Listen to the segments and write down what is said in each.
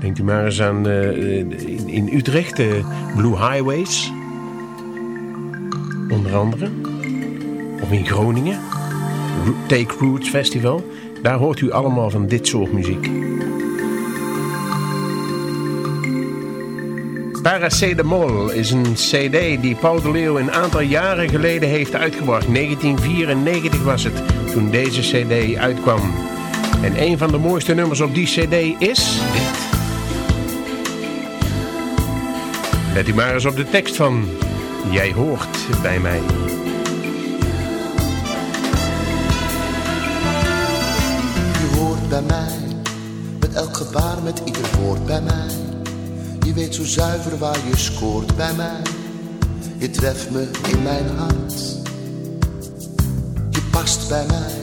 Denkt u maar eens aan uh, in, in, Utrecht, de Blue Highways. Onder andere. Of in Groningen. Take Roots Festival. Daar hoort u allemaal van dit soort muziek. Paracetamol is een cd die Paul de Leeuw een aantal jaren geleden heeft uitgebracht. 1994 was het toen deze cd uitkwam. En een van de mooiste nummers op die cd is dit. Let u maar eens op de tekst van Jij hoort bij mij. Je hoort bij mij, met elk gebaar, met ieder woord bij mij. Je weet zo zuiver waar je scoort bij mij. Je treft me in mijn hart. Je past bij mij.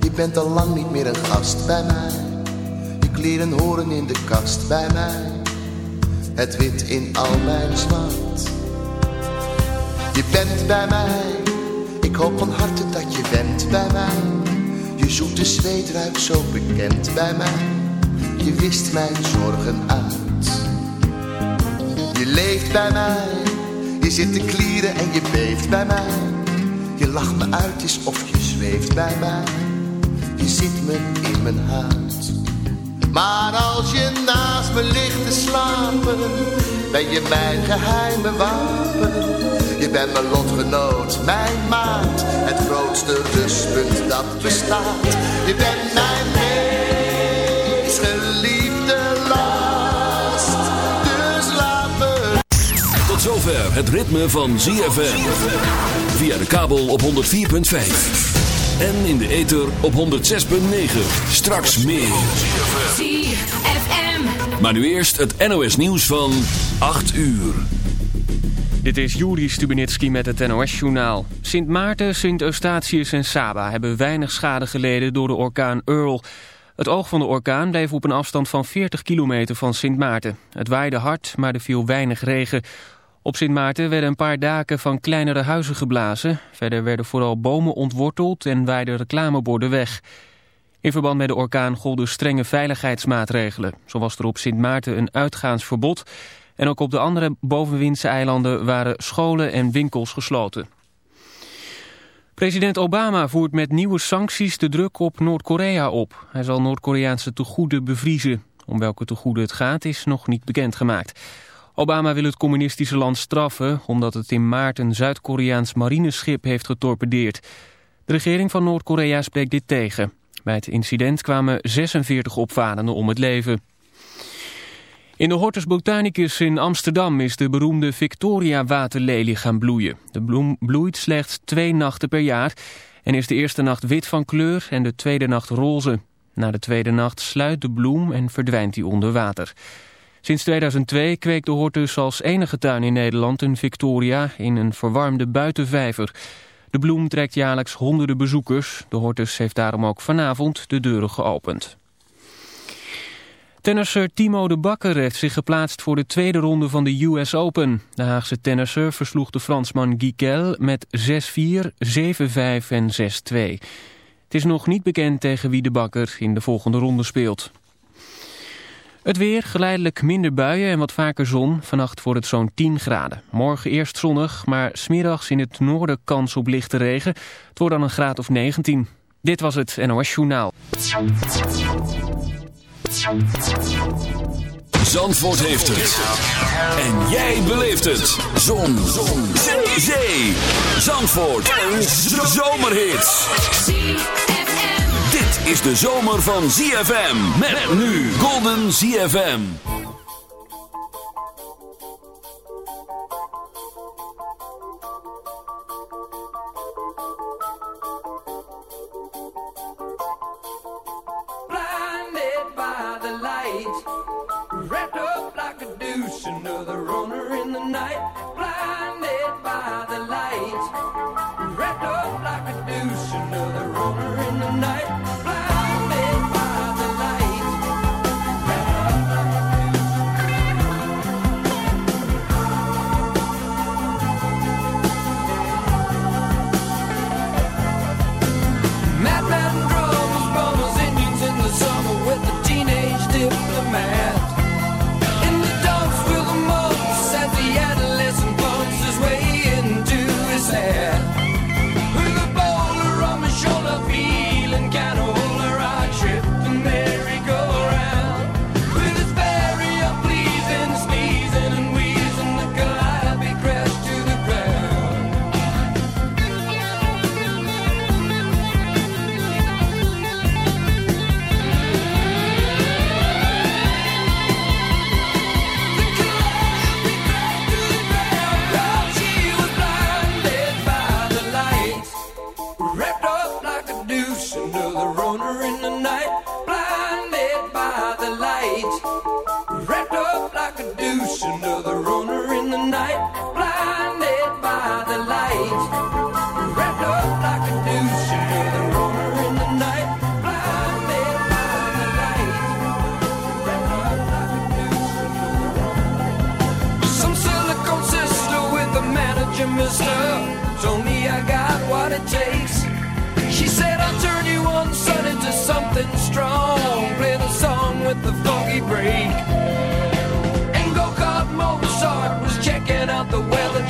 Je bent al lang niet meer een gast bij mij. Je kleren horen in de kast bij mij. Het wit in al mijn zwart. Je bent bij mij. Ik hoop van harte dat je bent bij mij. Je zoete zweet ruikt zo bekend bij mij. Je wist mijn zorgen uit. Je leeft bij mij. Je zit te klieren en je beeft bij mij. Je lacht me uit is of je zweeft bij mij. Je zit me in mijn huid. Maar als je naast me ligt te slapen, ben je mijn geheime wapen. Je bent mijn lotgenoot, mijn maat, het grootste rustpunt dat bestaat. Je bent mijn meest geliefde last, dus laat me... Tot zover het ritme van ZFM. Via de kabel op 104.5. En in de ether op 106.9. Straks meer. ZFM. Maar nu eerst het NOS nieuws van 8 uur. Dit is Juri Stubenitski met het NOS-journaal. Sint Maarten, Sint Eustatius en Saba hebben weinig schade geleden door de orkaan Earl. Het oog van de orkaan bleef op een afstand van 40 kilometer van Sint Maarten. Het waaide hard, maar er viel weinig regen. Op Sint Maarten werden een paar daken van kleinere huizen geblazen. Verder werden vooral bomen ontworteld en waaiden reclameborden weg. In verband met de orkaan golden strenge veiligheidsmaatregelen. Zo was er op Sint Maarten een uitgaansverbod. En ook op de andere bovenwindse eilanden waren scholen en winkels gesloten. President Obama voert met nieuwe sancties de druk op Noord-Korea op. Hij zal Noord-Koreaanse tegoeden bevriezen. Om welke tegoeden het gaat is nog niet bekendgemaakt. Obama wil het communistische land straffen omdat het in maart een Zuid-Koreaans marineschip heeft getorpedeerd. De regering van Noord-Korea spreekt dit tegen. Bij het incident kwamen 46 opvarenden om het leven. In de Hortus Botanicus in Amsterdam is de beroemde Victoria waterlelie gaan bloeien. De bloem bloeit slechts twee nachten per jaar en is de eerste nacht wit van kleur en de tweede nacht roze. Na de tweede nacht sluit de bloem en verdwijnt die onder water. Sinds 2002 kweekt de Hortus als enige tuin in Nederland een Victoria in een verwarmde buitenvijver. De bloem trekt jaarlijks honderden bezoekers. De Hortus heeft daarom ook vanavond de deuren geopend. Tennisser Timo de Bakker heeft zich geplaatst voor de tweede ronde van de US Open. De Haagse tennisser versloeg de Fransman Guiquel met 6-4, 7-5 en 6-2. Het is nog niet bekend tegen wie de Bakker in de volgende ronde speelt. Het weer, geleidelijk minder buien en wat vaker zon. Vannacht wordt het zo'n 10 graden. Morgen eerst zonnig, maar smiddags in het noorden kans op lichte regen. Het wordt dan een graad of 19. Dit was het NOS Journaal. Zandvoort heeft het. En jij beleeft het. Zon. zon. Zee. Zandvoort. Een zomerhit is de zomer van ZFM. Met nu Golden ZFM.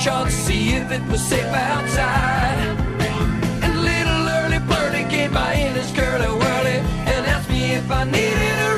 chart to see if it was safe outside. And little early birdie came by in his curly whirly and asked me if I needed a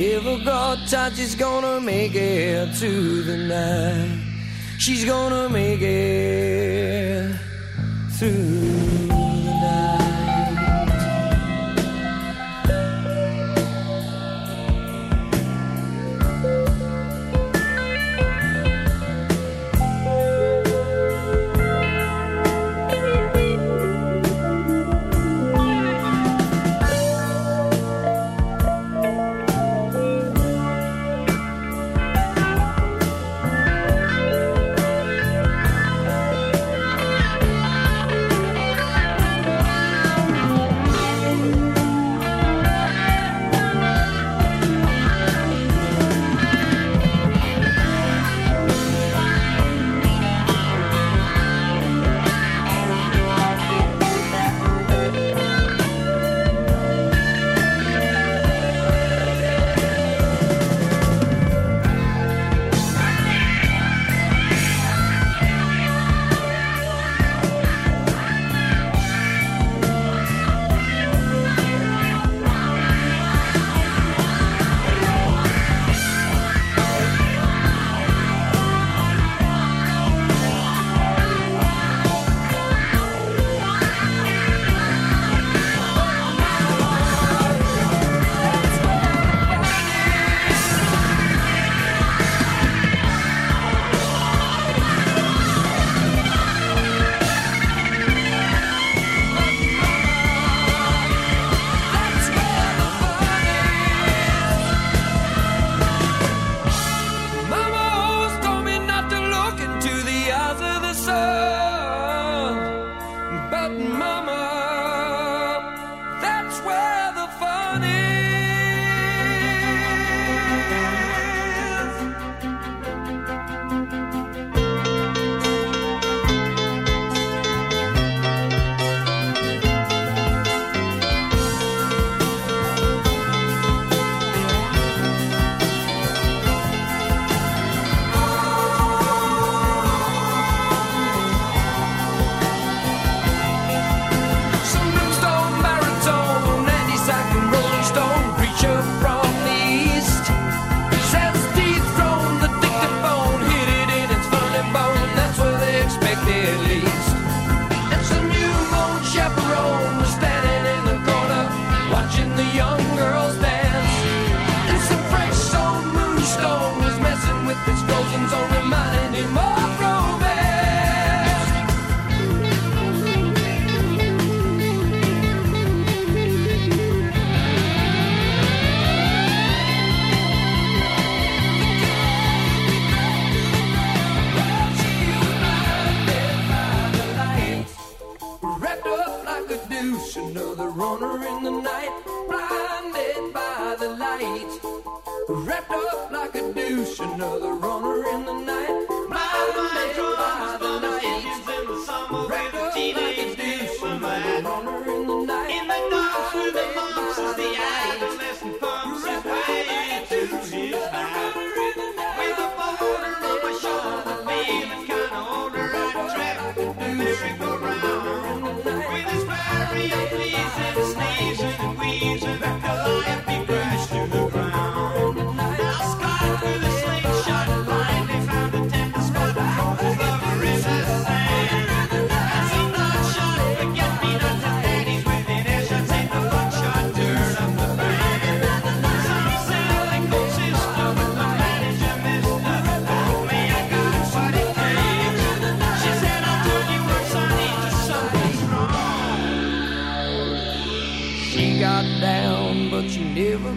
If a God touch, she's gonna make it through the night. She's gonna make it through.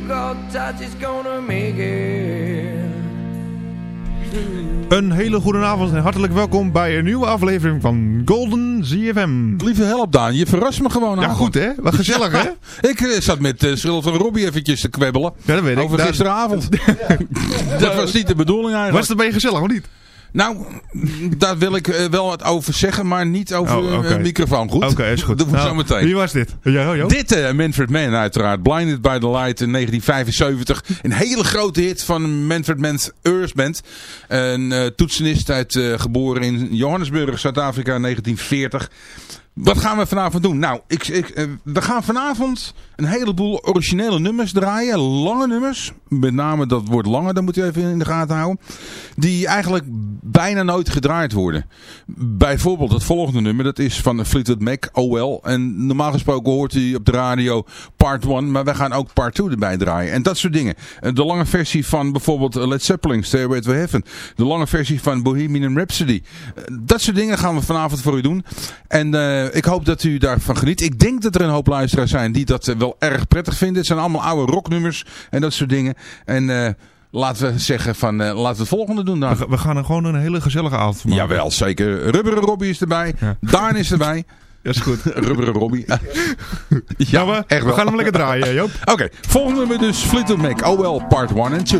Difficult touch is gonna make it. Een hele goede avond en hartelijk welkom bij een nieuwe aflevering van Golden ZFM. Lieve help Daan, je verrast me gewoon. Ja, goed hè? Wat gezellig hè? Ik eh, zat met uh, Schil van Robbie eventjes te kwebbelen. Ja, dat weet ik. Over gisteravond. dat was niet de bedoeling eigenlijk. Was het bij je gezellig of niet? Nou, daar wil ik eh, wel wat over zeggen, maar niet over Oh, een microfoon. Goed? Oké, is goed. Dat doen we Nou, zo meteen. Wie was dit? Jo. Dit eh, Manfred Mann uiteraard. Blinded by the Light in 1975. Een hele grote hit van Manfred Mann's Earth Band. Een eh, toetsenist uit, eh, geboren in Johannesburg, Zuid-Afrika in 1940. Wat gaan we vanavond doen? Nou, ik, ik, eh, we gaan vanavond een heleboel originele nummers draaien. Lange nummers. Met name dat woord langer, dat moet je even in de gaten houden. Die eigenlijk bijna nooit gedraaid worden. Bijvoorbeeld het volgende nummer, dat is van Fleetwood Mac, OL. En normaal gesproken hoort hij op de radio part 1, maar wij gaan ook part 2 erbij draaien. En dat soort dingen. De lange versie van bijvoorbeeld Led Zeppelin, Stairway to Heaven. De lange versie van Bohemian Rhapsody. Dat soort dingen gaan we vanavond voor u doen. En eh, ik hoop dat u daarvan geniet. Ik denk dat er een hoop luisteraars zijn die dat eh, wel erg prettig vinden. Het zijn allemaal oude rocknummers en dat soort dingen. En... eh, Laten we zeggen van, eh, laten we het volgende doen dan. We, we gaan er gewoon een hele gezellige avond van maken. Jawel, zeker. Rubberen Robbie is erbij. Ja. Daan is erbij. Dat is goed. Rubberen Robbie. ja, Ja, we, echt we wel. gaan hem lekker draaien, Joop. Oké, volgende nummer dus Fleetwood Mac. Oh well, part 1 en 2.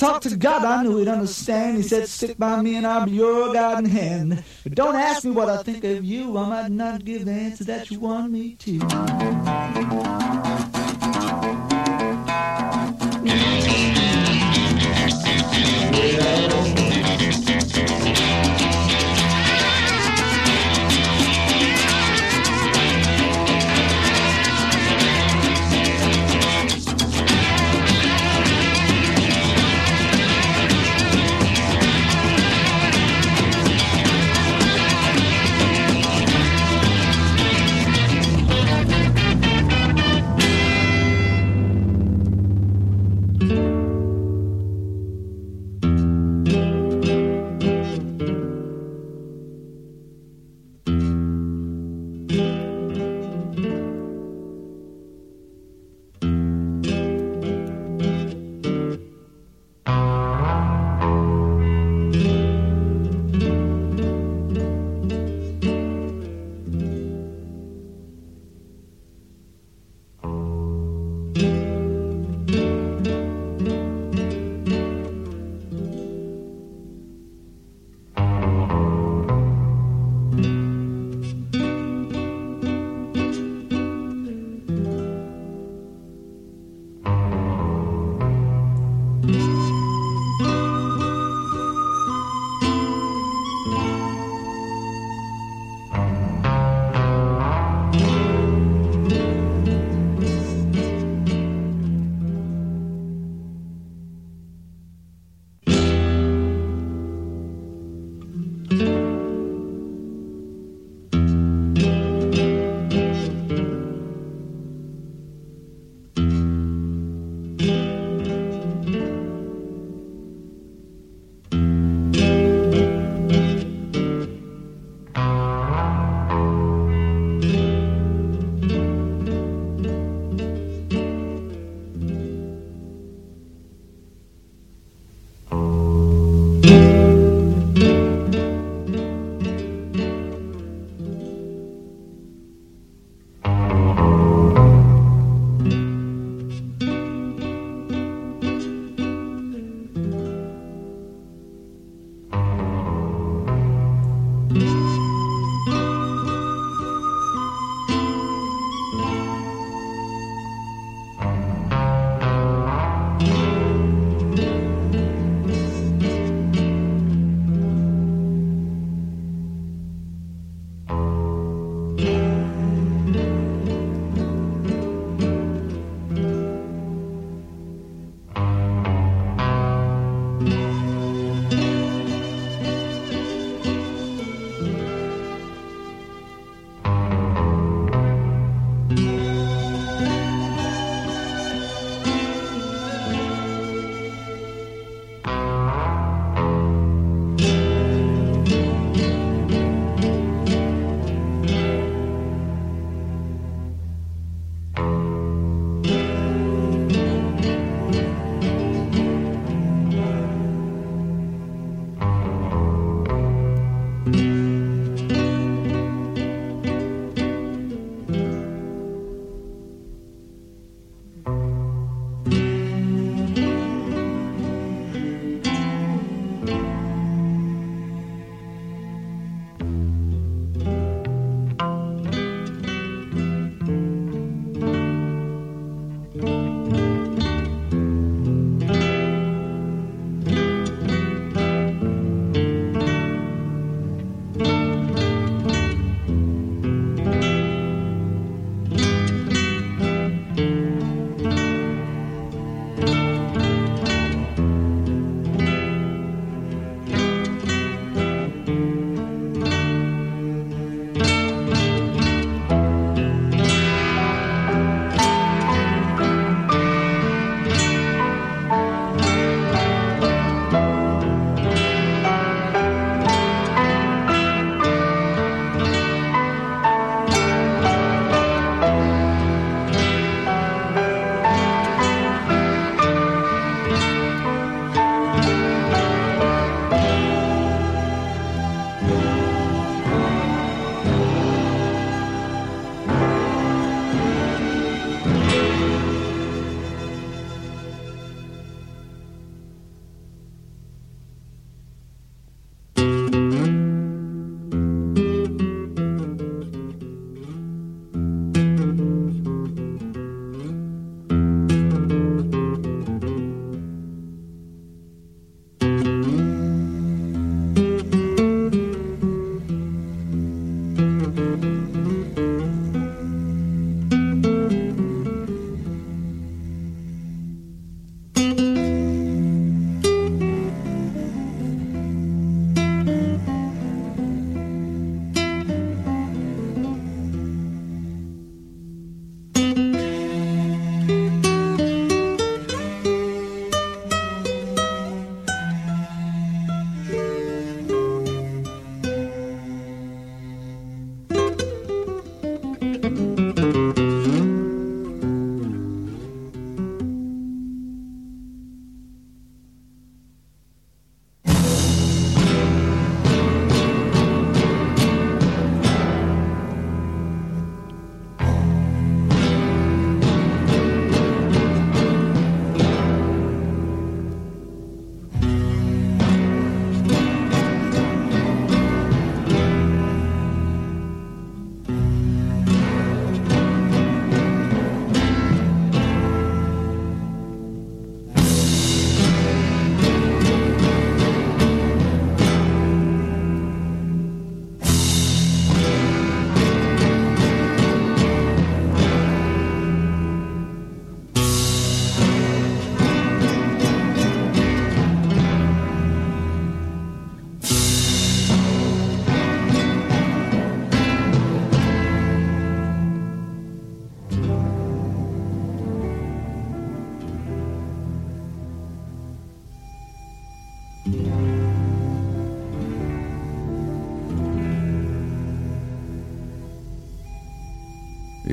Now when I talk to God, I knew he'd understand. He said, stick by me and I'll be your guiding hand. But don't ask me what I think of you. I might not give the answer that you want me to.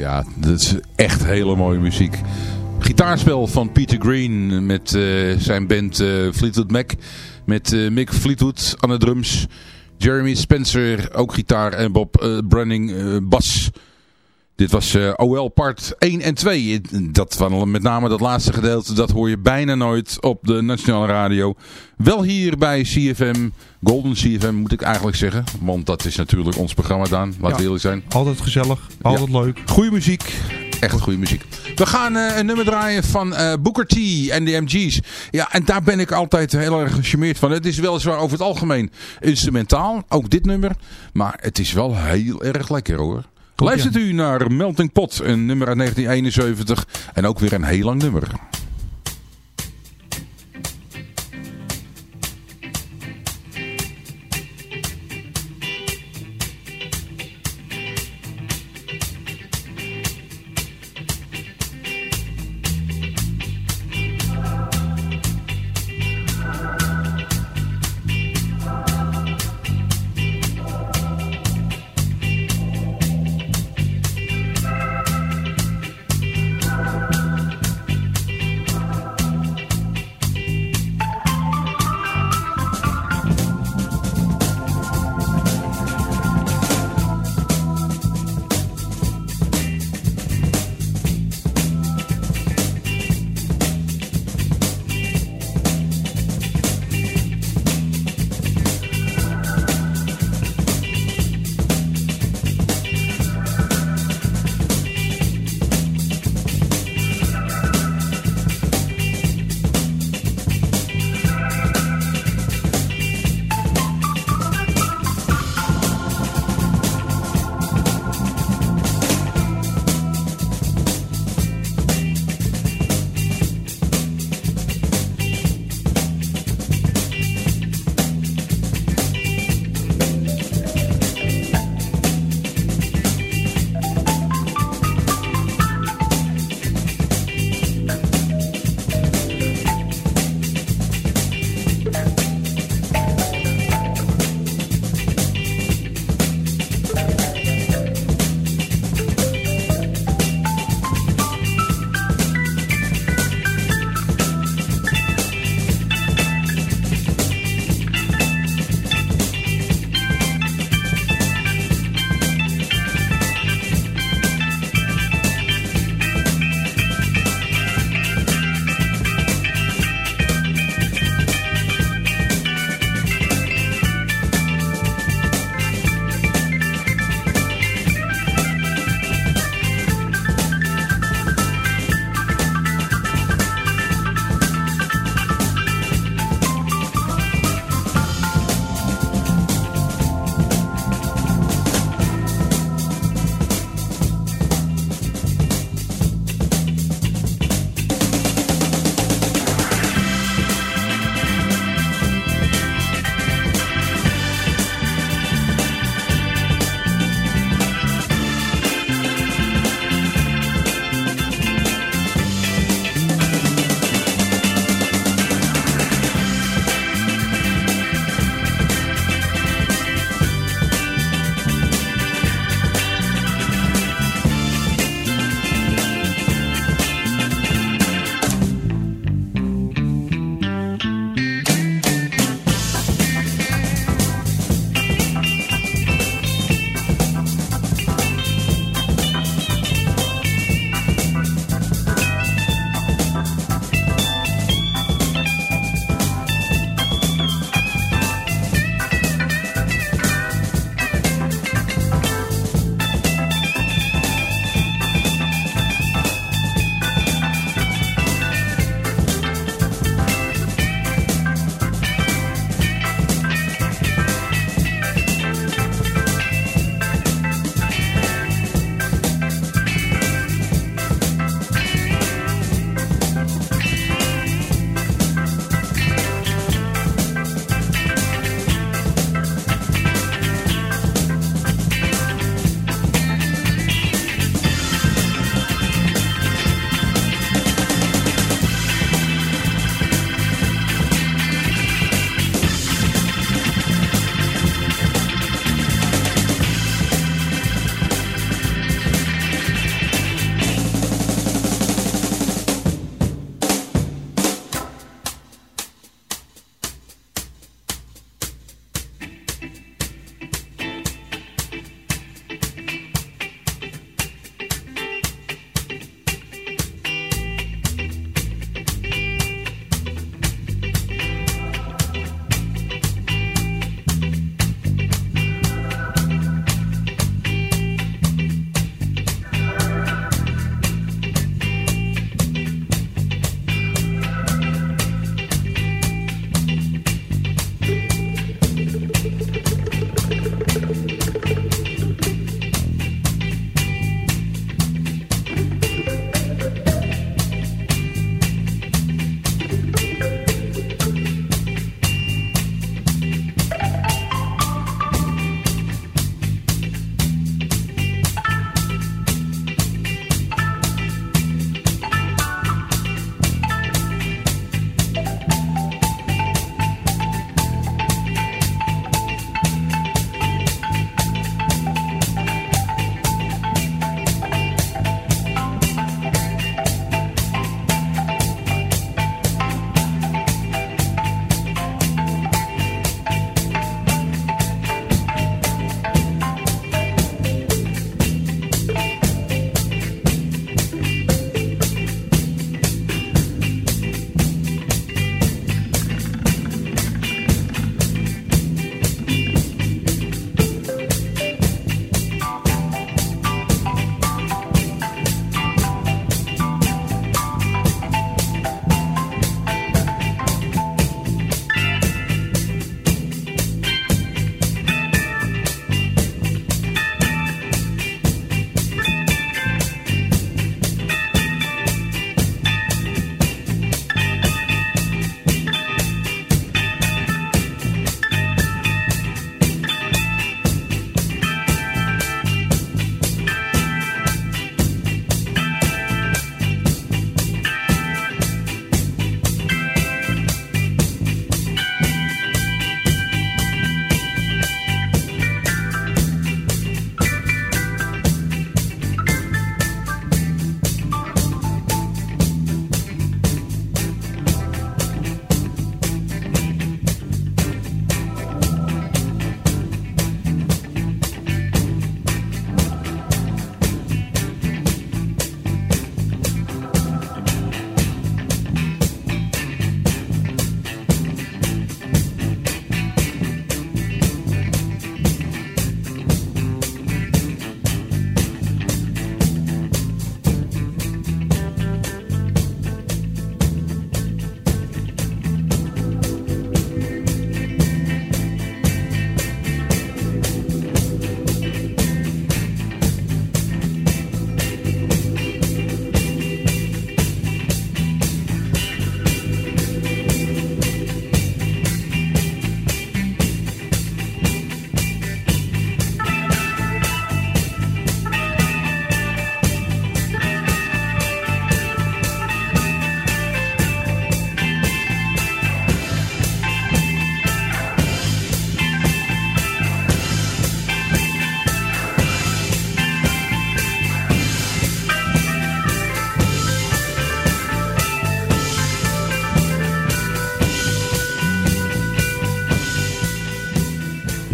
Ja, dat is echt hele mooie muziek. Gitaarspel van Peter Green met uh, zijn band uh, Fleetwood Mac. Met uh, Mick Fleetwood aan de drums. Jeremy Spencer, ook gitaar. En Bob Brunning, bas. Dit was uh, OL part 1 en 2. Dat van met name dat laatste gedeelte, dat hoor je bijna nooit op de nationale radio. Wel hier bij CFM, Golden CFM moet ik eigenlijk zeggen. Want dat is natuurlijk ons programma, Daan. Laten ja, we eerlijk zijn. Altijd gezellig, altijd ja. leuk. Goeie muziek. Echt goede muziek. We gaan uh, een nummer draaien van uh, Booker T en de MG's. Ja, en daar ben ik altijd heel erg gecharmeerd van. Het is weliswaar over het algemeen instrumentaal, ook dit nummer. Maar het is wel heel erg lekker hoor. Luistert u naar Melting Pot, een nummer uit 1971 en ook weer een heel lang nummer.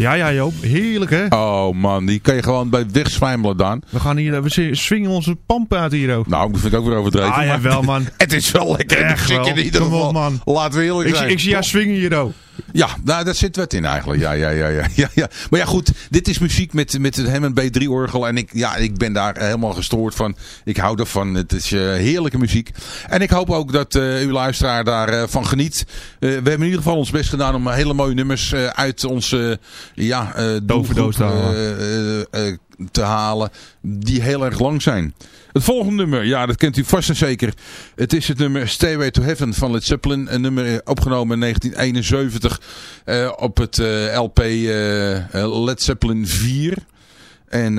Ja, ja Joop. Heerlijk hè. Oh man, die kan je gewoon bij wegzwijmelen dan. We gaan hier, we swingen onze pampen uit hier ook. Nou, dat vind ik ook weer overdreven. Ah ja, wel man. Het is wel lekker Echt wel. in ieder op, geval. man. Laten we eerlijk Ik, zijn. zie- ik zie jou swingen hier ook. Ja, nou, daar zit wat in eigenlijk. Ja, ja, ja, ja, ja, ja. Maar ja, goed. Dit is muziek met, met het Hammond B3-orgel. En ik, ja, ik ben daar helemaal gestoord van. Ik hou ervan. Het is eh, heerlijke muziek. En ik hoop ook dat eh, uw luisteraar daarvan van geniet. Eh, we hebben in ieder geval ons best gedaan om hele mooie nummers eh, uit onze ja, eh eh, eh, eh, te halen. Die heel erg lang zijn. Het volgende nummer, ja, dat kent u vast en zeker. Het is het nummer Stairway to Heaven van Led Zeppelin. Een nummer eh, opgenomen in 1971 eh, op het eh, LP Led Zeppelin 4. En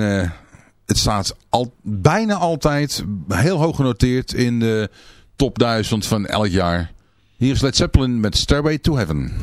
het staat al, bijna altijd heel hoog genoteerd in de top 1000 van elk jaar. Hier is Led Zeppelin met Stairway to Heaven.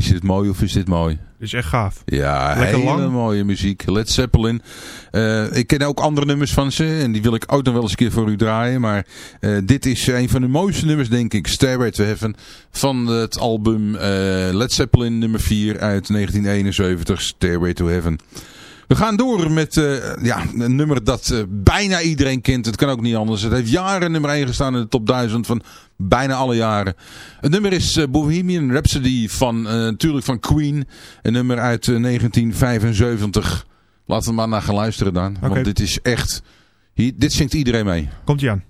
Is het mooi of is dit mooi? is echt gaaf. Ja, Lekker hele lang. mooie muziek. Led Zeppelin. Eh, ik ken ook andere nummers van ze. En die wil ik ook nog wel eens een keer voor u draaien. Maar eh, dit is een van de mooiste nummers, denk ik. Stairway to Heaven. Van het album eh, Led Zeppelin nummer 4 uit 1971. Stairway to Heaven. We gaan door met eh, ja, een nummer dat eh, bijna iedereen kent. Het kan ook niet anders. Het heeft jaren nummer 1 gestaan in de top 1000 van bijna alle jaren. Het nummer is eh, Bohemian Rhapsody van natuurlijk van Queen. Een nummer uit eh, 1975. Laten we maar naar gaan luisteren dan. Want dit is echt... Hier, dit zingt iedereen mee. Komt ie aan.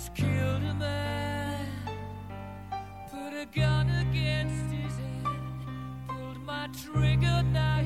just killed a man, put a gun against his head, pulled my trigger, now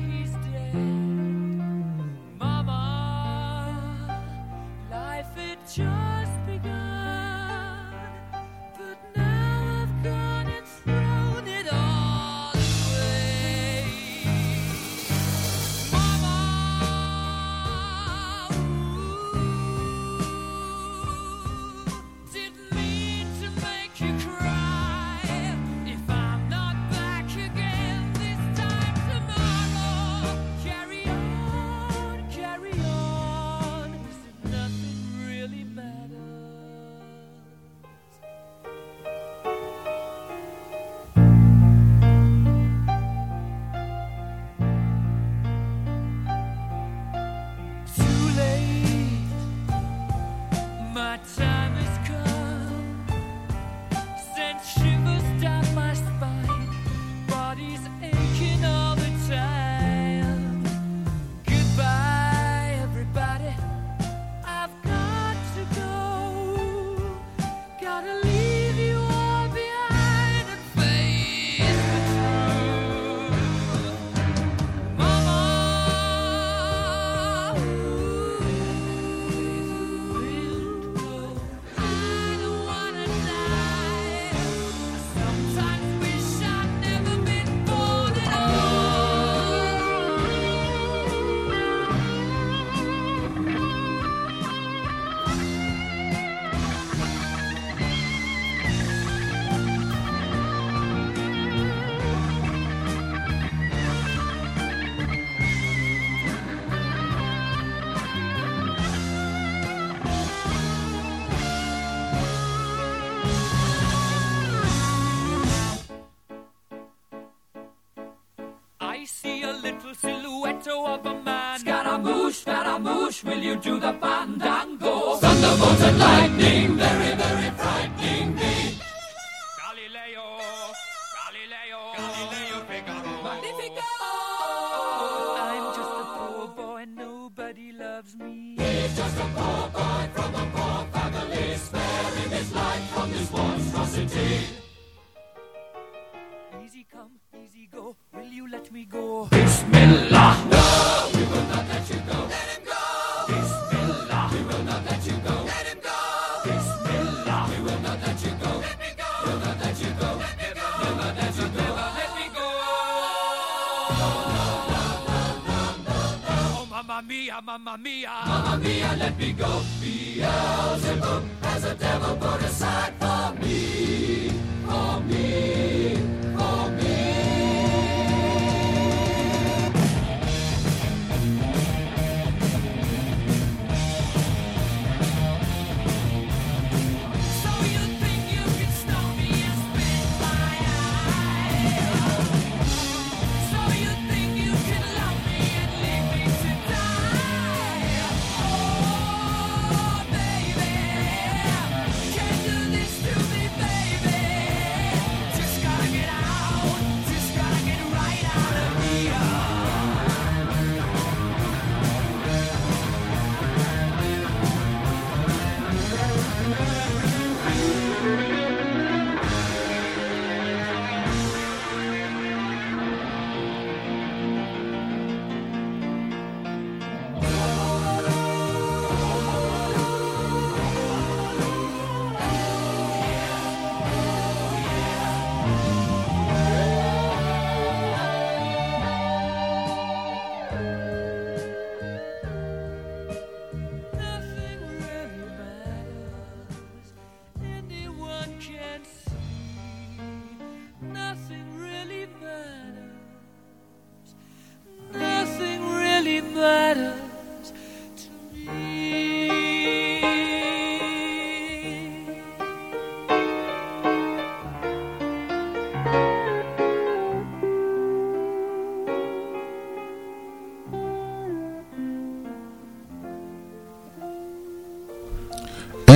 you to the fun.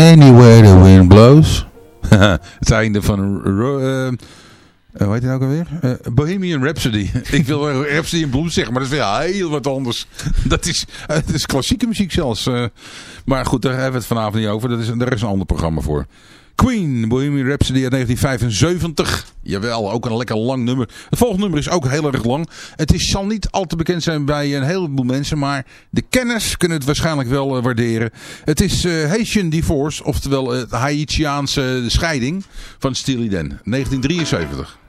Anywhere the wind blows. het einde van... Uh, uh, hoe heet hij nou alweer? Uh, Bohemian Rhapsody. Ik wil Rhapsody in Blues zeggen, maar dat is heel wat anders. dat, is, dat is klassieke muziek zelfs. maar goed, daar hebben we het vanavond niet over. Dat is, daar is een ander programma voor. Queen, Bohemian Rhapsody uit 1975. Jawel, ook een lekker lang nummer. Het volgende nummer is ook heel erg lang. Het is, zal niet al te bekend zijn bij een heleboel mensen, maar de kenners kunnen het waarschijnlijk wel uh, waarderen. Het is uh, Haitian Divorce, oftewel het uh, Haitiaanse scheiding van Steely Dan, 1973.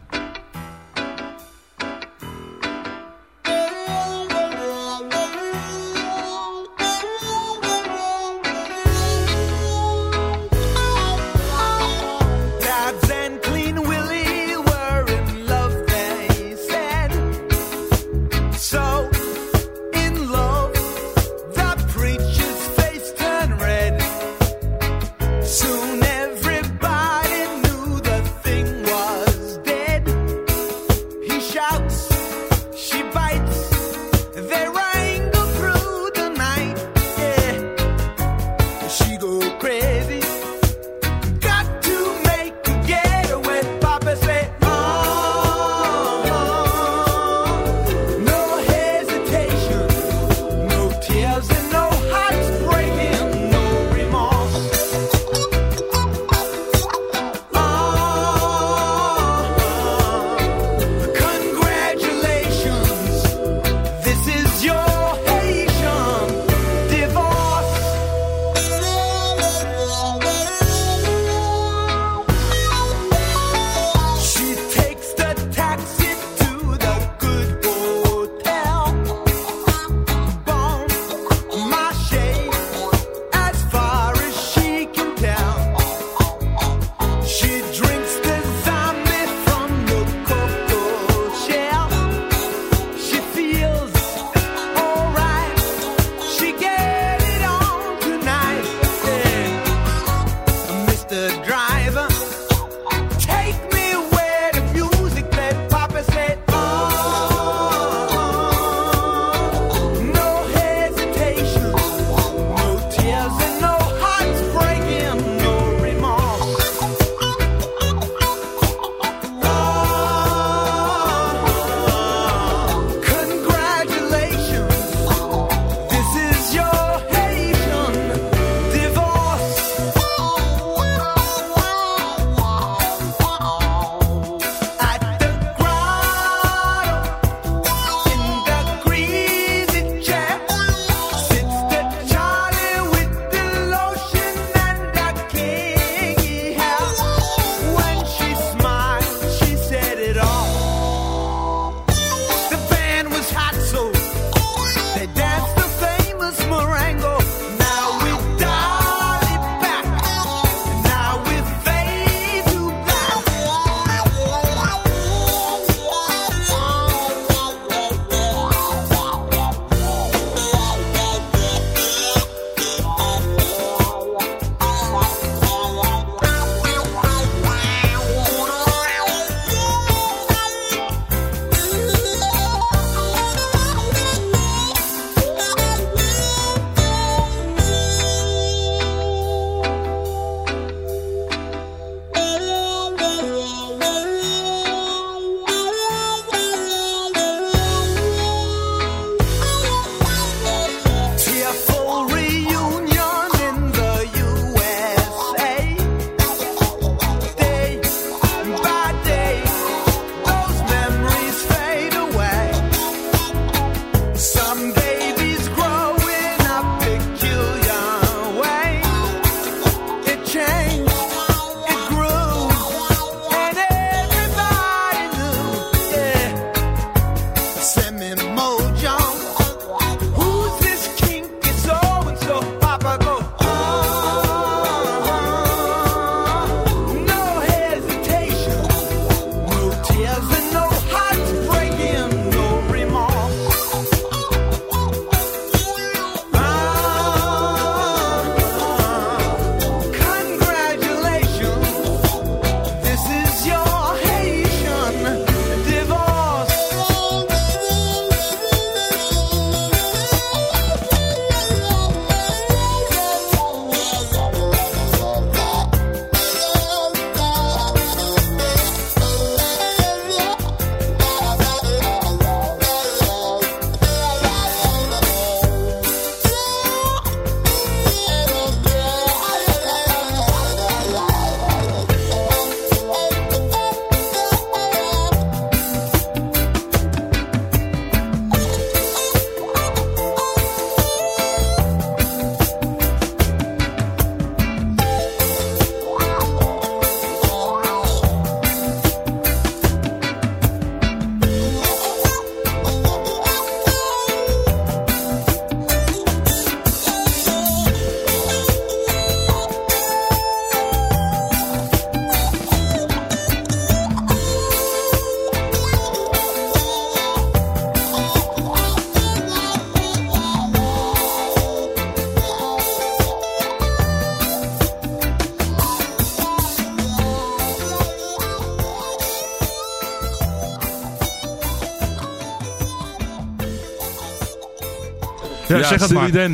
Zeg het maar.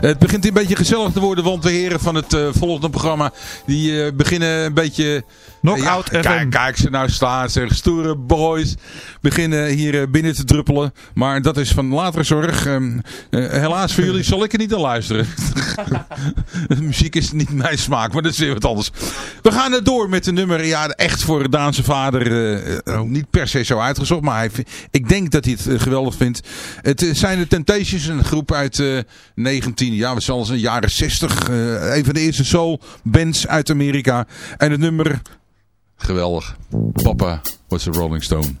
Het begint een beetje gezellig te worden, want de heren van het eh, volgende programma, die eh, beginnen een beetje... Knockout ja. Kijk, kijk ze nou staan, zeg, stoere boys beginnen hier eh, binnen te druppelen. Maar dat is van latere zorg. Ehm, eh, helaas voor jullie zal ik er niet aan luisteren. de muziek is niet mijn smaak, maar dat is weer wat anders. We gaan er door met de nummer, ja, echt voor Daanse vader, eh, eh, niet per se zo uitgezocht, maar hij, ik denk dat hij het eh, geweldig vindt. Het zijn de Temptations, een groep uit eh 19, ja, zal het zijn, jaren 60. eh, een van de eerste soul bands uit Amerika. En het nummer, geweldig. Papa was a Rolling Stone.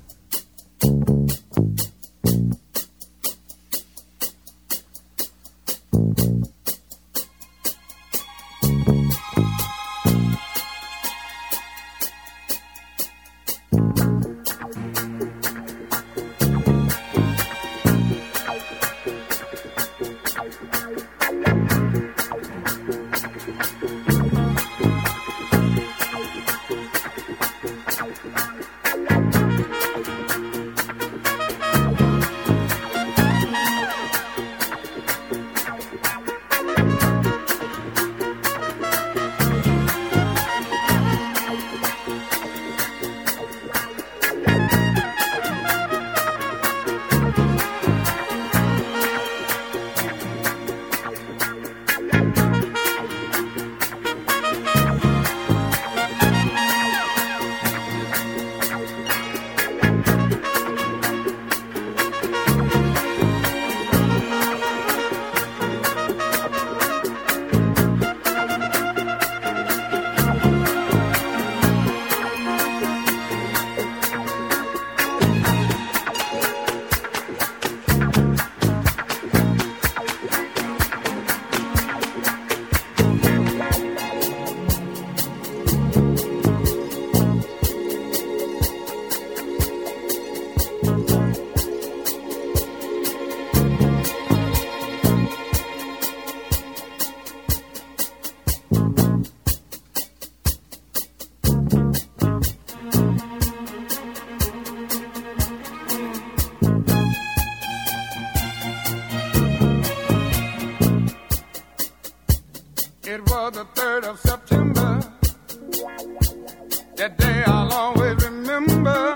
3rd of September. That day I'll always remember.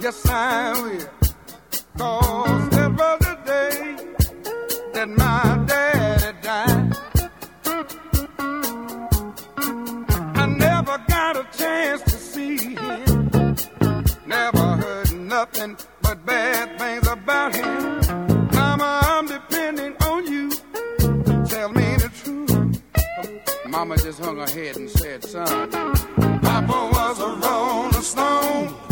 Yes, I will. Cause that was the day that my daddy died. I never got a chance to see him. Never heard nothing but bad things about him. Just hung her head and said, son, Papa was a rolling stone.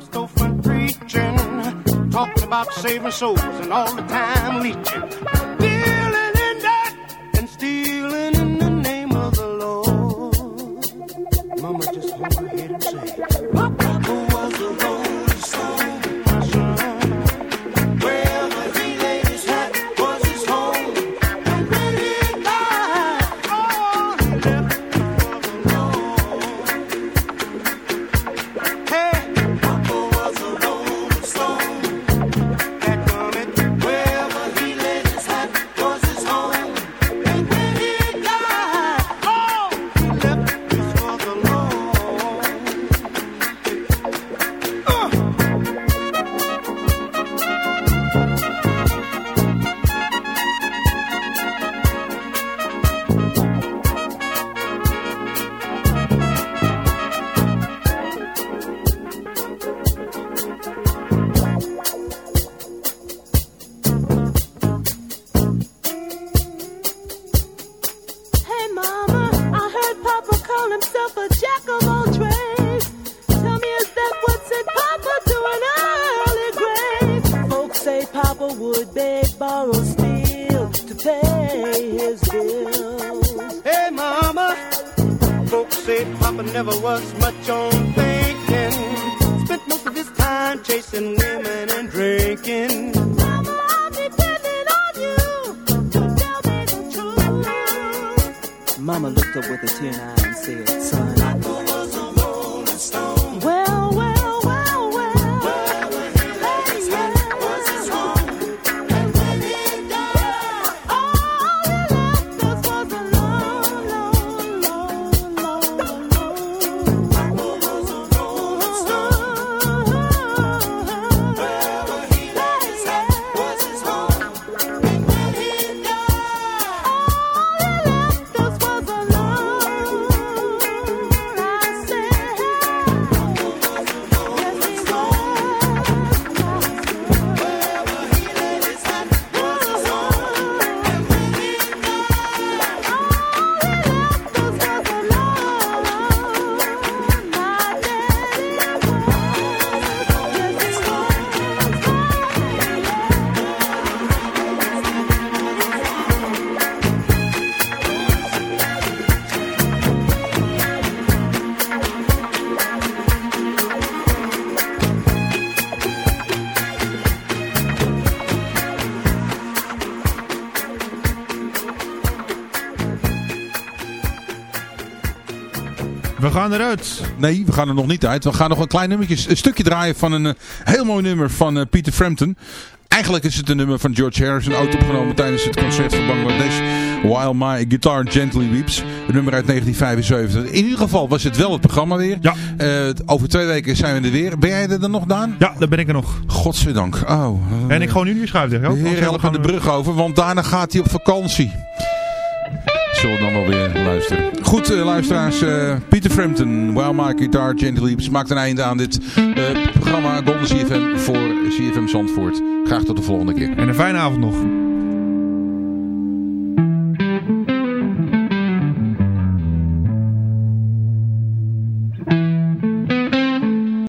Some storefront preaching, talking about saving souls and all the time leeching, Nee, we gaan er nog niet uit. We gaan nog een klein nummertje, een stukje draaien van een eh, heel mooi nummer van eh, Peter Frampton. Eigenlijk is het een nummer van George Harrison, auto opgenomen tijdens het concert van Bangladesh. While My Guitar Gently Weeps. Een nummer uit 1975. In ieder geval was het wel het programma weer. Ja. Eh, over twee weken zijn we er weer. Ben jij er dan nog, Daan? Ja, daar ben ik er nog. Godzijdank. Oh. En ik gewoon nu tegen. De heer helpt de brug over, want daarna gaat hij op vakantie. Weer luisteren. Goed, eh, luisteraars. eh, Peter Frampton, While My Guitar Gently Weeps, maakt een einde aan dit eh, programma Golden CFM voor CFM Zandvoort. Graag tot de volgende keer. En een fijne avond nog.